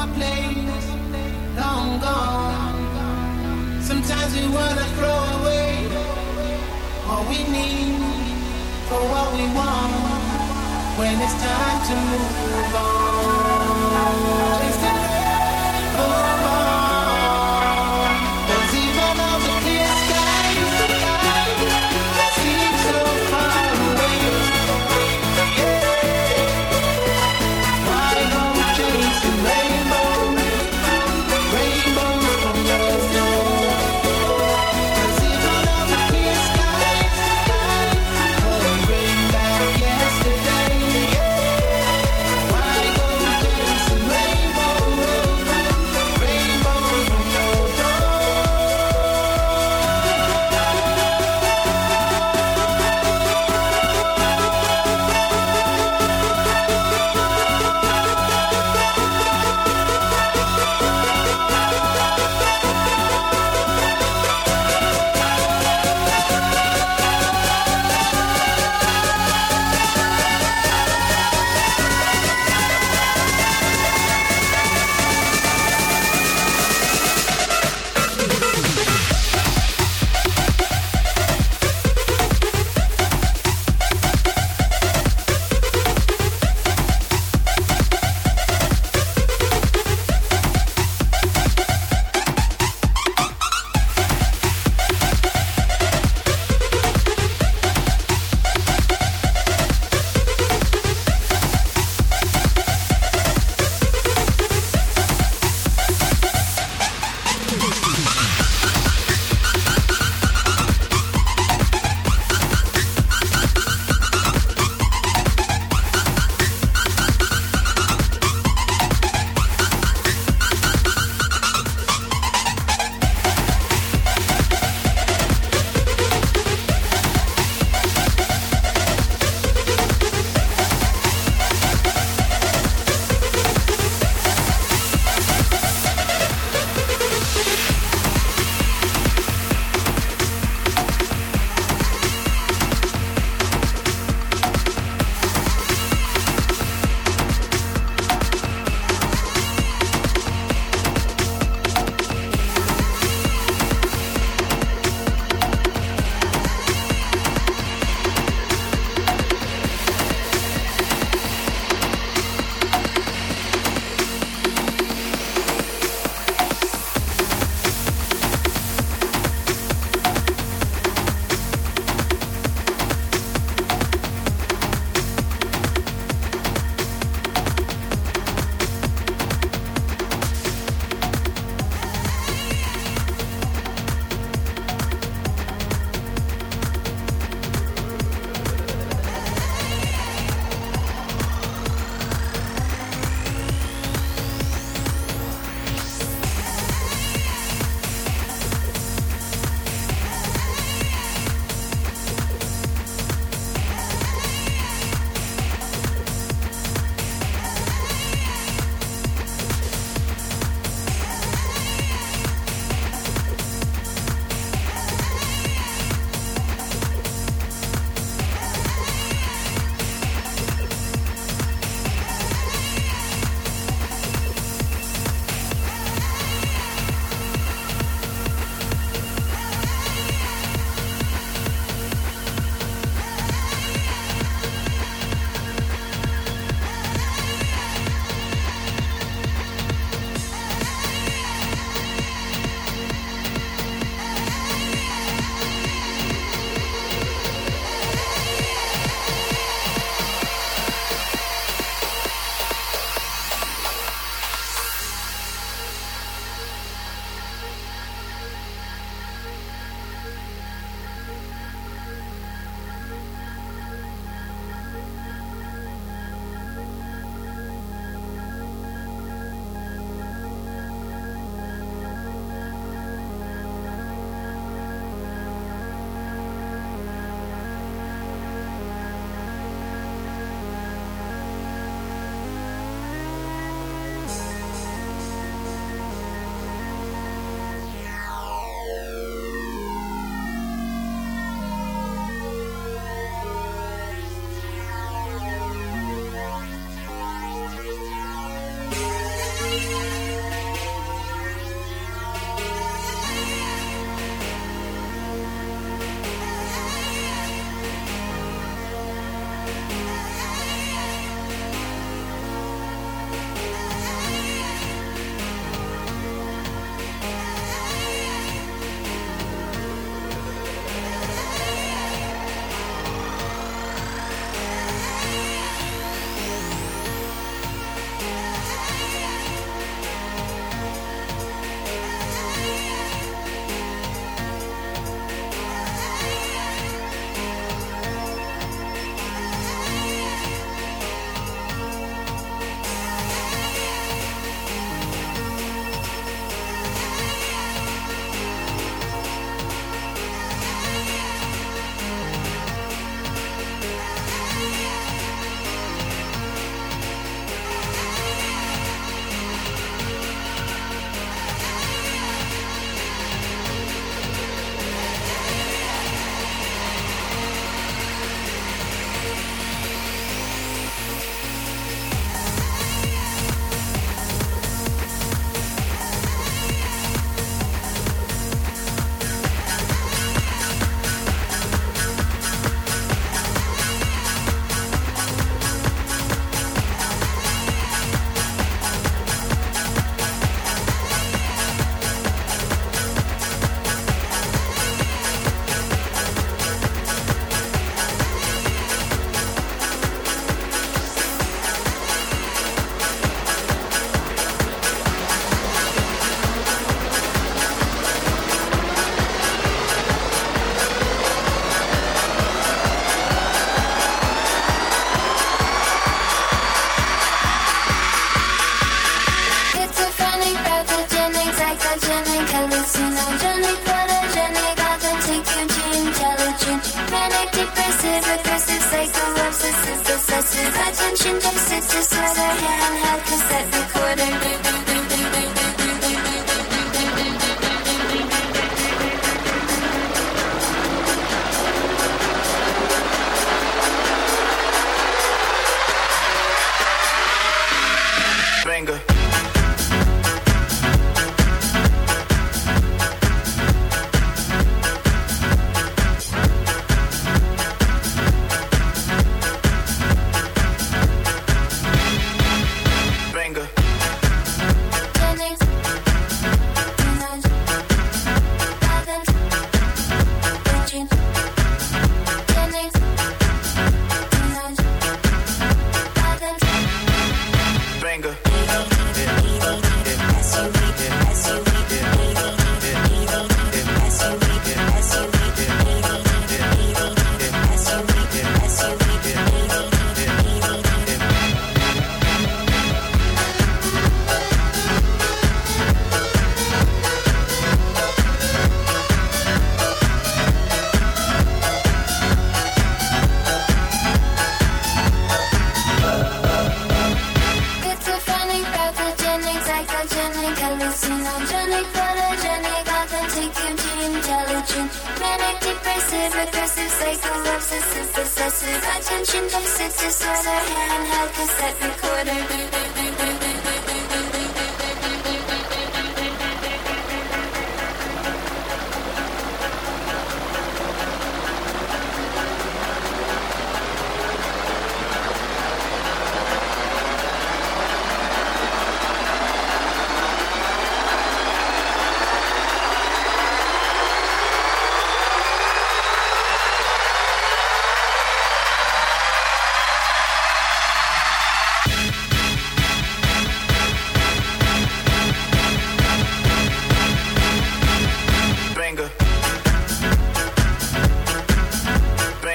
my place, long gone. Sometimes we wanna throw away all we need for what we want when it's time to move on. I said.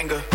anger.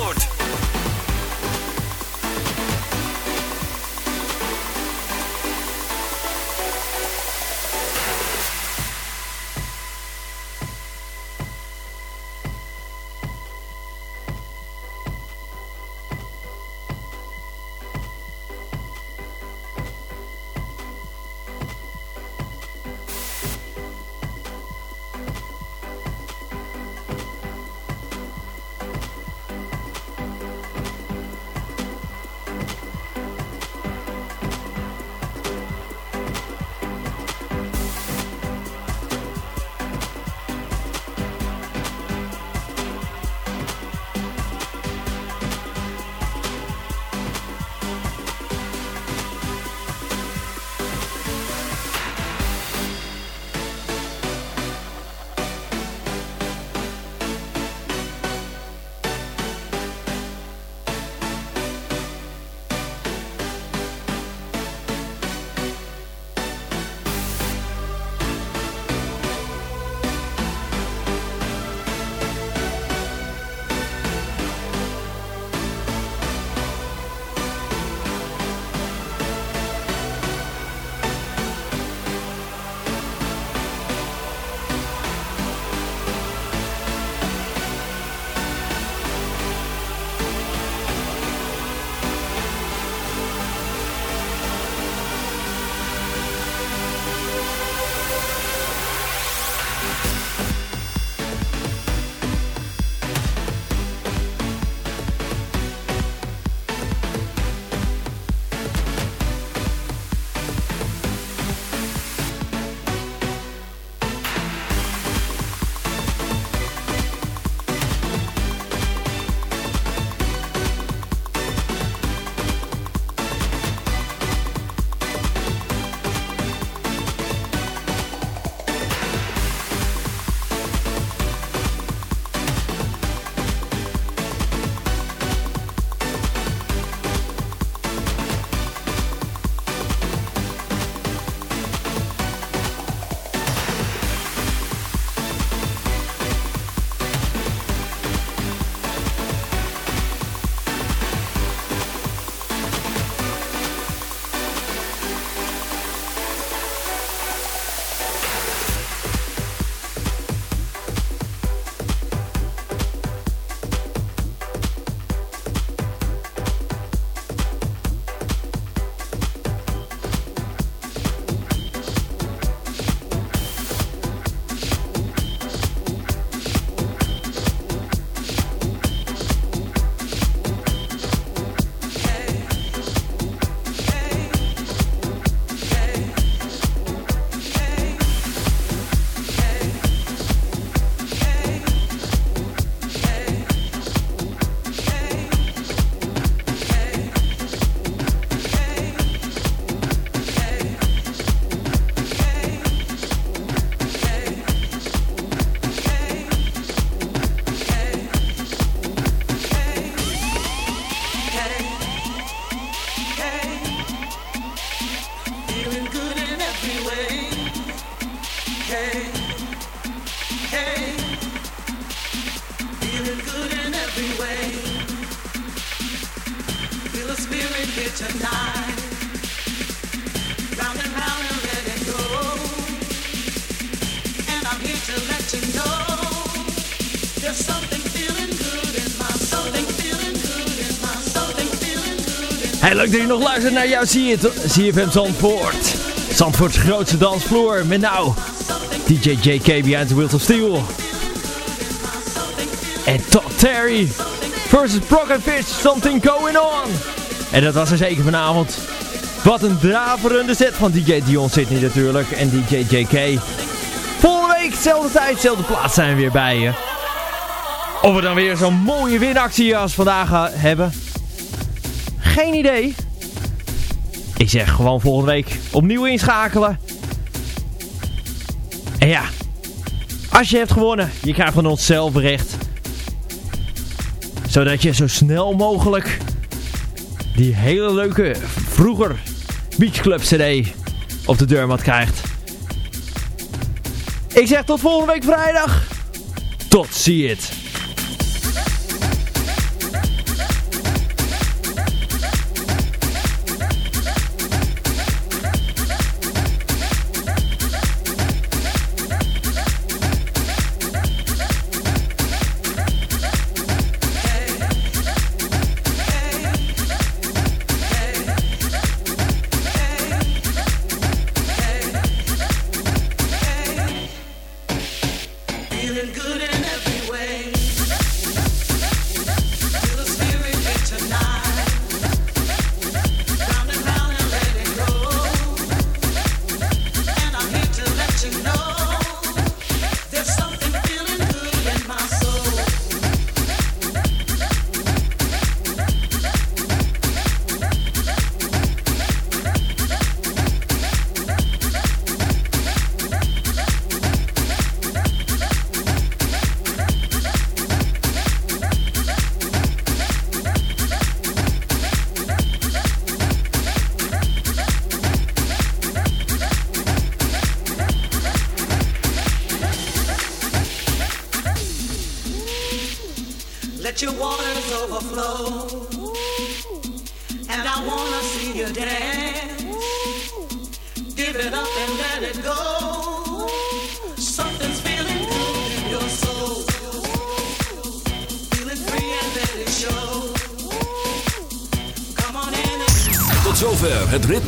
nog luistert naar jou, zie je het, CFM Zandvoort. Zandvoorts grootste dansvloer, met nou DJ JK Behind the Wheels of Steel. En Todd Terry versus Brock and Fish, Something Going On. En dat was er zeker vanavond. Wat een draverende set van DJ Dion Sydney natuurlijk en DJ JK. Volgende week, dezelfde tijd, dezelfde plaats zijn we weer bij je. Of we dan weer zo'n mooie winactie als vandaag gaan hebben. Geen idee. Ik zeg gewoon volgende week opnieuw inschakelen. En ja, als je hebt gewonnen, je krijgt van ons zelfbericht. Zodat je zo snel mogelijk die hele leuke vroeger Beach Club CD op de deurmat krijgt. Ik zeg tot volgende week vrijdag. Tot zie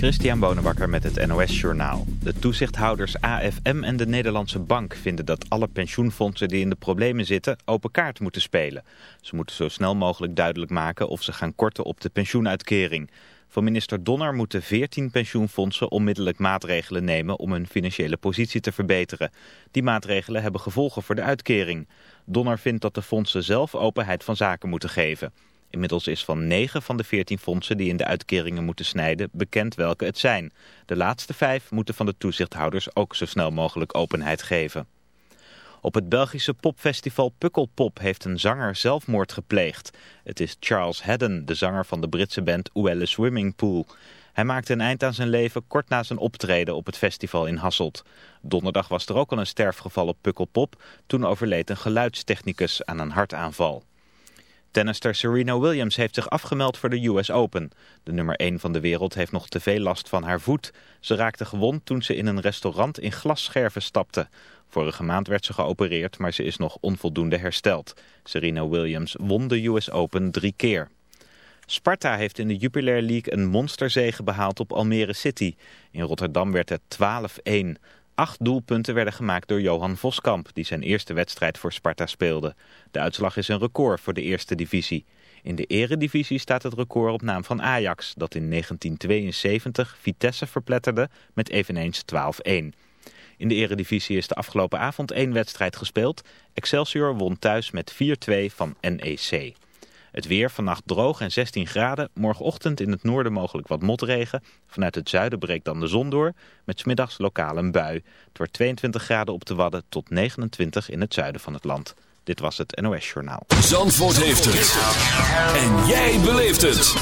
Christian Bonenbakker met het NOS Journaal. De toezichthouders AFM en de Nederlandse Bank vinden dat alle pensioenfondsen die in de problemen zitten open kaart moeten spelen. Ze moeten zo snel mogelijk duidelijk maken of ze gaan korten op de pensioenuitkering. Voor minister Donner moeten 14 pensioenfondsen onmiddellijk maatregelen nemen om hun financiële positie te verbeteren. Die maatregelen hebben gevolgen voor de uitkering. Donner vindt dat de fondsen zelf openheid van zaken moeten geven. Inmiddels is van 9 van de 14 fondsen die in de uitkeringen moeten snijden bekend welke het zijn. De laatste vijf moeten van de toezichthouders ook zo snel mogelijk openheid geven. Op het Belgische popfestival Pukkelpop heeft een zanger zelfmoord gepleegd. Het is Charles Haddon, de zanger van de Britse band Oelle Swimming Pool. Hij maakte een eind aan zijn leven kort na zijn optreden op het festival in Hasselt. Donderdag was er ook al een sterfgeval op Pukkelpop. Toen overleed een geluidstechnicus aan een hartaanval. Tennister Serena Williams heeft zich afgemeld voor de US Open. De nummer 1 van de wereld heeft nog te veel last van haar voet. Ze raakte gewond toen ze in een restaurant in glasscherven stapte. Vorige maand werd ze geopereerd, maar ze is nog onvoldoende hersteld. Serena Williams won de US Open drie keer. Sparta heeft in de Jupiler League een monsterzege behaald op Almere City. In Rotterdam werd het 12-1. Acht doelpunten werden gemaakt door Johan Voskamp, die zijn eerste wedstrijd voor Sparta speelde. De uitslag is een record voor de eerste divisie. In de eredivisie staat het record op naam van Ajax, dat in 1972 Vitesse verpletterde met eveneens 12-1. In de eredivisie is de afgelopen avond één wedstrijd gespeeld. Excelsior won thuis met 4-2 van NEC. Het weer vannacht droog en 16 graden. Morgenochtend in het noorden mogelijk wat motregen. Vanuit het zuiden breekt dan de zon door. Met smiddags lokaal een bui. Het wordt 22 graden op de Wadden tot 29 in het zuiden van het land. Dit was het NOS Journaal. Zandvoort heeft het. En jij beleeft het.